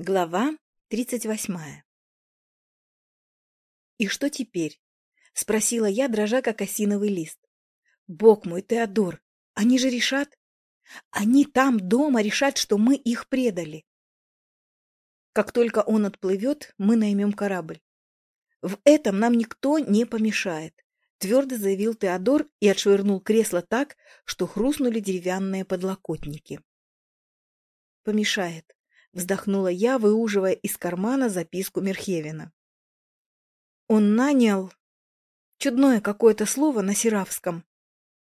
Глава тридцать восьмая «И что теперь?» — спросила я, дрожа как осиновый лист. «Бог мой, Теодор, они же решат? Они там дома решат, что мы их предали. Как только он отплывет, мы наймем корабль. В этом нам никто не помешает», — твердо заявил Теодор и отшвырнул кресло так, что хрустнули деревянные подлокотники. «Помешает», вздохнула я, выуживая из кармана записку Мерхевина. Он нанял чудное какое-то слово на сиравском.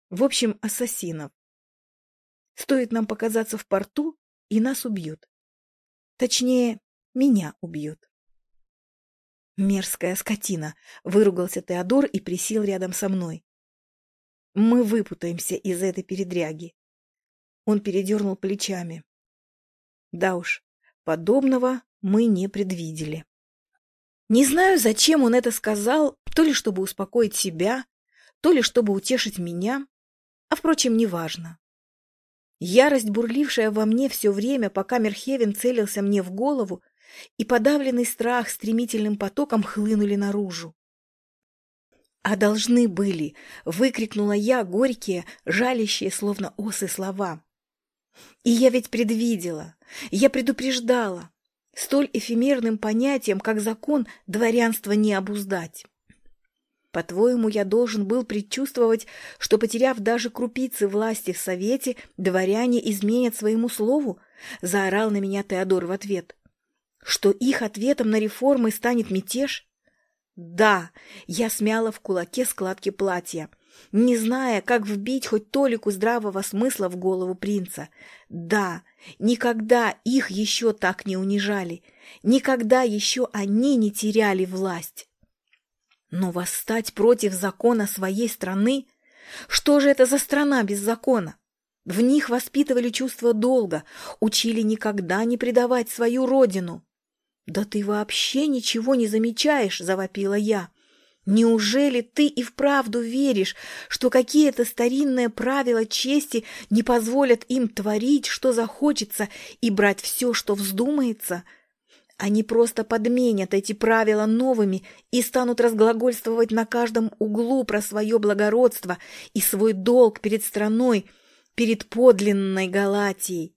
В общем, ассасинов. Стоит нам показаться в порту, и нас убьют. Точнее, меня убьют. Мерзкая скотина, выругался Теодор и присел рядом со мной. Мы выпутаемся из этой передряги. Он передернул плечами. Да уж, Подобного мы не предвидели. Не знаю, зачем он это сказал, то ли чтобы успокоить себя, то ли чтобы утешить меня, а, впрочем, неважно. Ярость, бурлившая во мне все время, пока Мерхевен целился мне в голову, и подавленный страх стремительным потоком хлынули наружу. «А должны были!» — выкрикнула я горькие, жалящие, словно осы слова. И я ведь предвидела, я предупреждала. Столь эфемерным понятием, как закон, дворянство не обуздать. По-твоему, я должен был предчувствовать, что, потеряв даже крупицы власти в Совете, дворяне изменят своему слову? Заорал на меня Теодор в ответ. Что их ответом на реформы станет мятеж? Да, я смяла в кулаке складки платья не зная, как вбить хоть толику здравого смысла в голову принца. Да, никогда их еще так не унижали, никогда еще они не теряли власть. Но восстать против закона своей страны? Что же это за страна без закона? В них воспитывали чувство долга, учили никогда не предавать свою родину. «Да ты вообще ничего не замечаешь!» – завопила я. Неужели ты и вправду веришь, что какие-то старинные правила чести не позволят им творить, что захочется, и брать все, что вздумается? Они просто подменят эти правила новыми и станут разглагольствовать на каждом углу про свое благородство и свой долг перед страной, перед подлинной Галатией.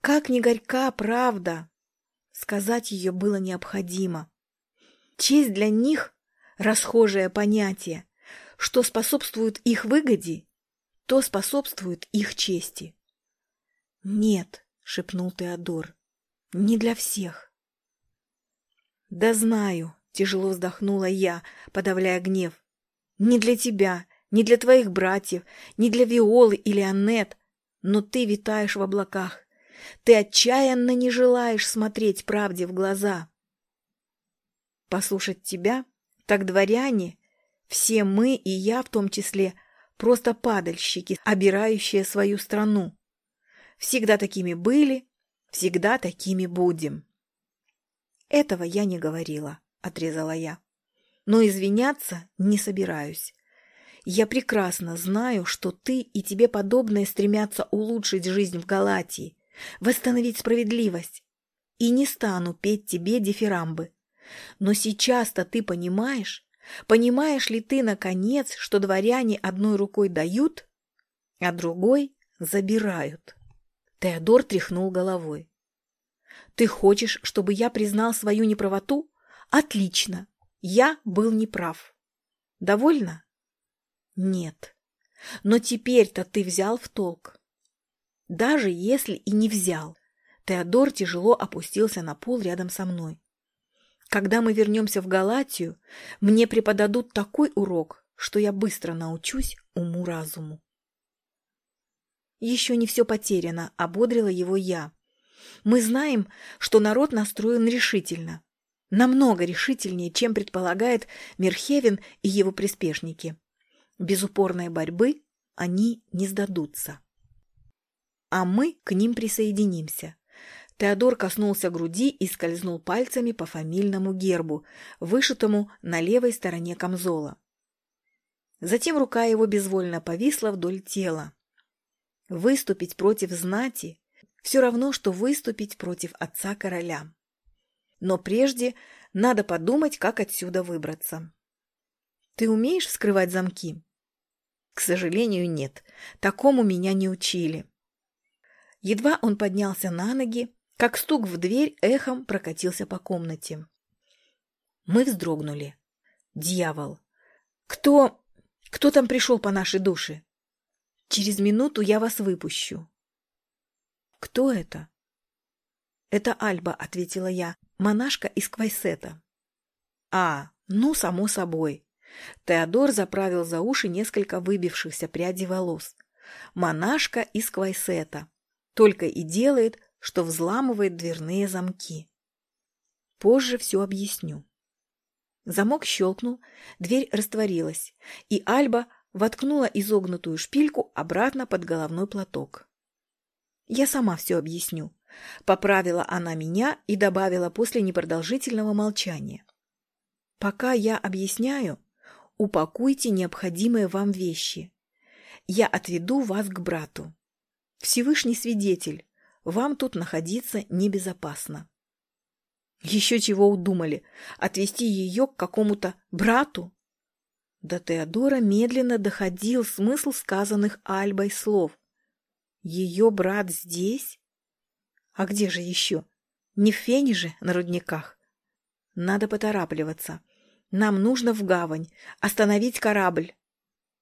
Как ни горька правда, сказать ее было необходимо. Честь для них расхожее понятие. Что способствует их выгоде, то способствует их чести. «Нет», — шепнул Теодор, — «не для всех». «Да знаю», — тяжело вздохнула я, подавляя гнев. «Не для тебя, не для твоих братьев, не для Виолы или Аннет, но ты витаешь в облаках. Ты отчаянно не желаешь смотреть правде в глаза». Послушать тебя так дворяне, все мы и я в том числе, просто падальщики, обирающие свою страну. Всегда такими были, всегда такими будем. Этого я не говорила, отрезала я. Но извиняться не собираюсь. Я прекрасно знаю, что ты и тебе подобные стремятся улучшить жизнь в Галатии, восстановить справедливость. И не стану петь тебе дифирамбы. Но сейчас-то ты понимаешь, понимаешь ли ты, наконец, что дворяне одной рукой дают, а другой забирают? Теодор тряхнул головой. Ты хочешь, чтобы я признал свою неправоту? Отлично. Я был неправ. Довольно? Нет. Но теперь-то ты взял в толк. Даже если и не взял, Теодор тяжело опустился на пол рядом со мной. Когда мы вернемся в Галатию, мне преподадут такой урок, что я быстро научусь уму-разуму. Еще не все потеряно, ободрила его я. Мы знаем, что народ настроен решительно. Намного решительнее, чем предполагает Мерхевен и его приспешники. Без упорной борьбы они не сдадутся. А мы к ним присоединимся. Теодор коснулся груди и скользнул пальцами по фамильному гербу, вышитому на левой стороне камзола. Затем рука его безвольно повисла вдоль тела. Выступить против знати – все равно, что выступить против отца короля. Но прежде надо подумать, как отсюда выбраться. Ты умеешь вскрывать замки? К сожалению, нет. Такому меня не учили. Едва он поднялся на ноги, как стук в дверь эхом прокатился по комнате. Мы вздрогнули. Дьявол! Кто... кто там пришел по нашей душе? Через минуту я вас выпущу. Кто это? Это Альба, ответила я, монашка из Квайсета. А, ну, само собой. Теодор заправил за уши несколько выбившихся прядей волос. Монашка из Квайсета. Только и делает, что взламывает дверные замки. Позже все объясню. Замок щелкнул, дверь растворилась, и Альба воткнула изогнутую шпильку обратно под головной платок. «Я сама все объясню», — поправила она меня и добавила после непродолжительного молчания. «Пока я объясняю, упакуйте необходимые вам вещи. Я отведу вас к брату. Всевышний свидетель, вам тут находиться небезопасно». Еще чего удумали? Отвести ее к какому-то брату? До Теодора медленно доходил смысл сказанных Альбой слов. Ее брат здесь? А где же еще? Не в Фене же на рудниках? Надо поторапливаться. Нам нужно в гавань, остановить корабль.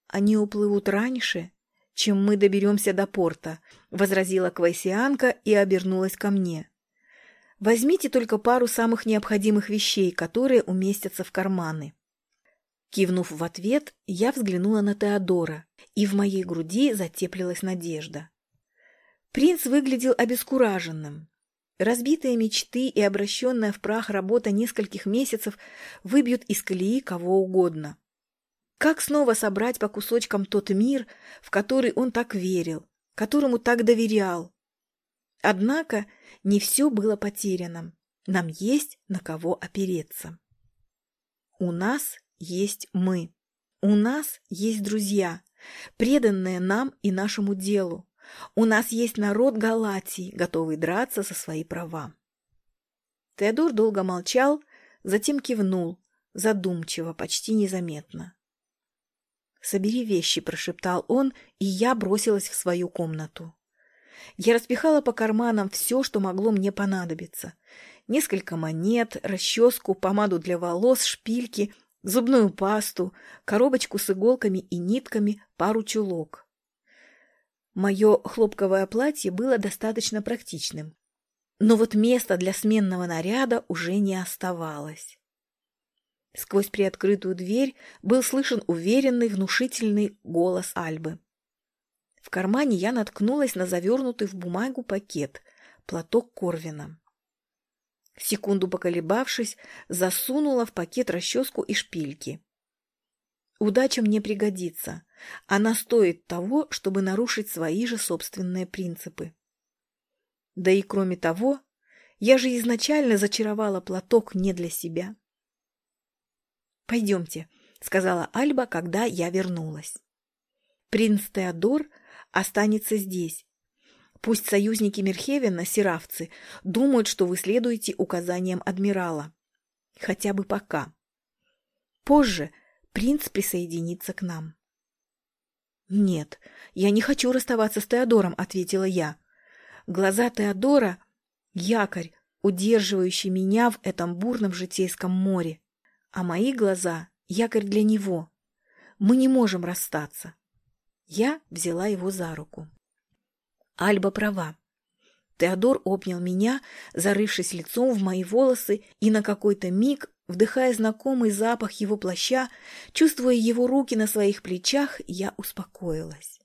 Они уплывут раньше, чем мы доберемся до порта, — возразила Квайсианка и обернулась ко мне. Возьмите только пару самых необходимых вещей, которые уместятся в карманы. Кивнув в ответ, я взглянула на Теодора, и в моей груди затеплилась надежда. Принц выглядел обескураженным. Разбитые мечты и обращенная в прах работа нескольких месяцев выбьют из колеи кого угодно. Как снова собрать по кусочкам тот мир, в который он так верил, которому так доверял? Однако не все было потеряно. Нам есть на кого опереться. У нас есть мы. У нас есть друзья, преданные нам и нашему делу. У нас есть народ Галатии, готовый драться за свои права. Теодор долго молчал, затем кивнул, задумчиво, почти незаметно. «Собери вещи», — прошептал он, и я бросилась в свою комнату. Я распихала по карманам все, что могло мне понадобиться. Несколько монет, расческу, помаду для волос, шпильки, зубную пасту, коробочку с иголками и нитками, пару чулок. Мое хлопковое платье было достаточно практичным. Но вот места для сменного наряда уже не оставалось. Сквозь приоткрытую дверь был слышен уверенный, внушительный голос Альбы. В кармане я наткнулась на завернутый в бумагу пакет, платок Корвина. Секунду поколебавшись, засунула в пакет расческу и шпильки. Удача мне пригодится. Она стоит того, чтобы нарушить свои же собственные принципы. Да и кроме того, я же изначально зачаровала платок не для себя. «Пойдемте», — сказала Альба, когда я вернулась. Принц Теодор останется здесь. Пусть союзники Мерхевена, сиравцы, думают, что вы следуете указаниям адмирала. Хотя бы пока. Позже принц присоединится к нам. «Нет, я не хочу расставаться с Теодором», — ответила я. Глаза Теодора — якорь, удерживающий меня в этом бурном житейском море, а мои глаза — якорь для него. Мы не можем расстаться. Я взяла его за руку. Альба права. Теодор обнял меня, зарывшись лицом в мои волосы, и на какой-то миг, вдыхая знакомый запах его плаща, чувствуя его руки на своих плечах, я успокоилась.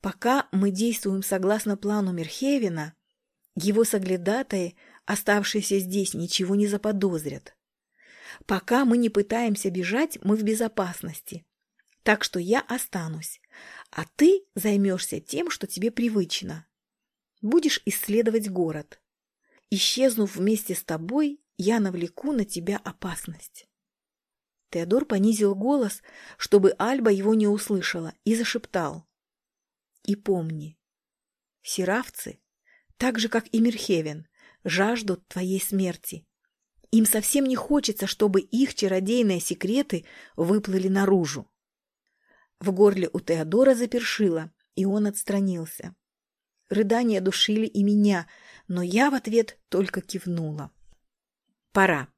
Пока мы действуем согласно плану Мерхевина, его соглядатаи, оставшиеся здесь, ничего не заподозрят. Пока мы не пытаемся бежать, мы в безопасности. Так что я останусь, а ты займешься тем, что тебе привычно. Будешь исследовать город. Исчезнув вместе с тобой, я навлеку на тебя опасность. Теодор понизил голос, чтобы Альба его не услышала, и зашептал. И помни, сиравцы, так же, как и Мирхевен, жаждут твоей смерти. Им совсем не хочется, чтобы их чародейные секреты выплыли наружу. В горле у Теодора запершило, и он отстранился. Рыдания душили и меня, но я в ответ только кивнула. Пора.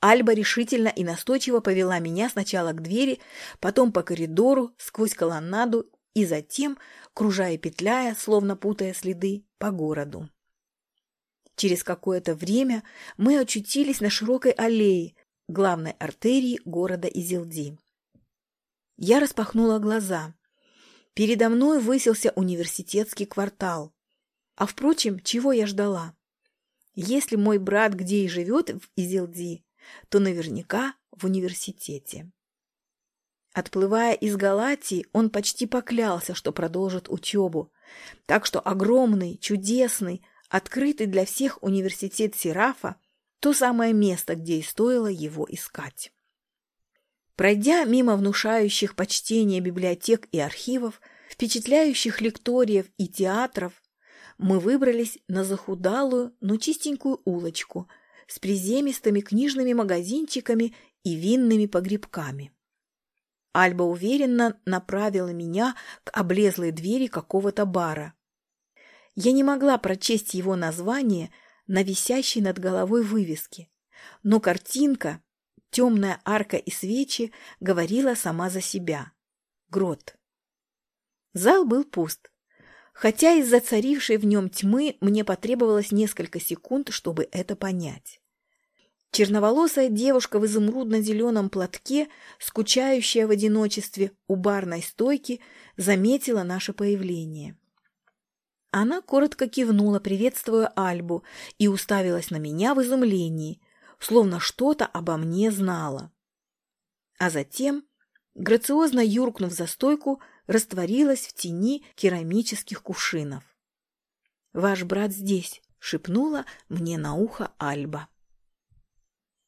Альба решительно и настойчиво повела меня сначала к двери, потом по коридору, сквозь колоннаду и затем, кружая и петляя, словно путая следы, по городу. Через какое-то время мы очутились на широкой аллее, главной артерии города Изилди. Я распахнула глаза. Передо мной высился университетский квартал. А, впрочем, чего я ждала? Если мой брат где и живет в Изилди, то наверняка в университете. Отплывая из Галатии, он почти поклялся, что продолжит учебу. Так что огромный, чудесный, открытый для всех университет Серафа – то самое место, где и стоило его искать. Пройдя мимо внушающих почтения библиотек и архивов, впечатляющих лекториев и театров, мы выбрались на захудалую, но чистенькую улочку с приземистыми книжными магазинчиками и винными погребками. Альба уверенно направила меня к облезлой двери какого-то бара. Я не могла прочесть его название на висящей над головой вывеске, но картинка, темная арка и свечи говорила сама за себя. Грот. Зал был пуст. Хотя из-за царившей в нем тьмы мне потребовалось несколько секунд, чтобы это понять. Черноволосая девушка в изумрудно-зеленом платке, скучающая в одиночестве у барной стойки, заметила наше появление. Она коротко кивнула, приветствуя Альбу, и уставилась на меня в изумлении, словно что-то обо мне знала. А затем, грациозно юркнув за стойку, растворилась в тени керамических кувшинов. «Ваш брат здесь», — шепнула мне на ухо Альба.